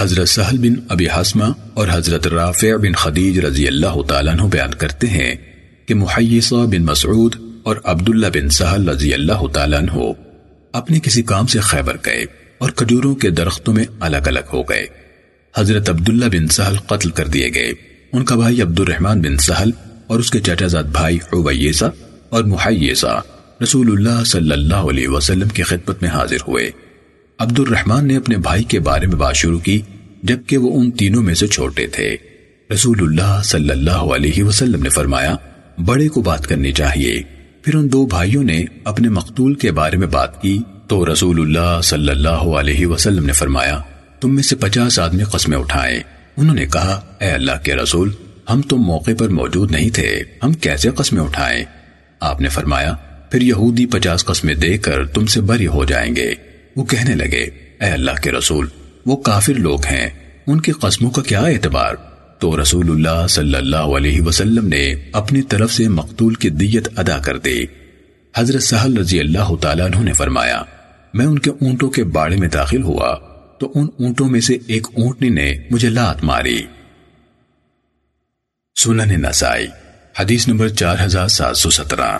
حضرت سہل بن ابی حسمہ اور حضرت رافع بن خدیج رضی اللہ تعالیٰ عنہ بیان کرتے ہیں کہ محیصہ بن مسعود اور عبداللہ بن سہل رضی اللہ تعالیٰ عنہ اپنے کسی کام سے خیبر گئے اور کجوروں کے درختوں میں الگ الگ ہو گئے۔ حضرت عبداللہ بن سہل قتل کر دیے گئے۔ ان کا بھائی عبد الرحمن بن سہل اور اس کے چاچا زاد بھائی عویسہ اور محیصہ رسول اللہ صلی اللہ علیہ وسلم کی خدمت میں حاضر ہوئے۔ عبد الرحمن نے اپنے بھائی کے بارے میں بات شروع کی، جبکہ وہ ان تینوں میں سے چھوٹے تھے۔ رسول اللہ صلی اللہ علیہ وسلم نے فرمایا، بڑے کو بات کرنی چاہیے۔ پھر ان دو بھائیوں نے اپنے مقتول کے بارے میں بات کی، تو رسول اللہ صلی اللہ علیہ وسلم نے فرمایا، تم میں سے پچاس آدمی قسمیں اٹھائیں۔ انہوں نے کہا، اے اللہ کے رسول، ہم تم موقع پر موجود نہیں تھے، ہم کیسے قسمیں اٹھائیں؟ آپ نے فرمایا، پھر یہودی پچاس قسمیں دے کر تم سے بری ہو جائیں گے۔ وہ کہنے لگے، اے اللہ کے رسول، وہ کافر لوگ ہیں، ان کی قسموں کا کیا اعتبار؟ تو رسول اللہ صلی اللہ علیہ وسلم نے اپنی طرف سے مقتول کی دیت ادا کر دی۔ حضرت سہل رضی اللہ تعالیٰ عنہ نے فرمایا، میں ان کے اونٹوں کے باڑے میں داخل ہوا، تو ان اونٹوں میں سے ایک اونٹنی نے مجھے لات ماری۔ سنن نسائی، حدیث نمبر چار ہزار سات سو سترہ۔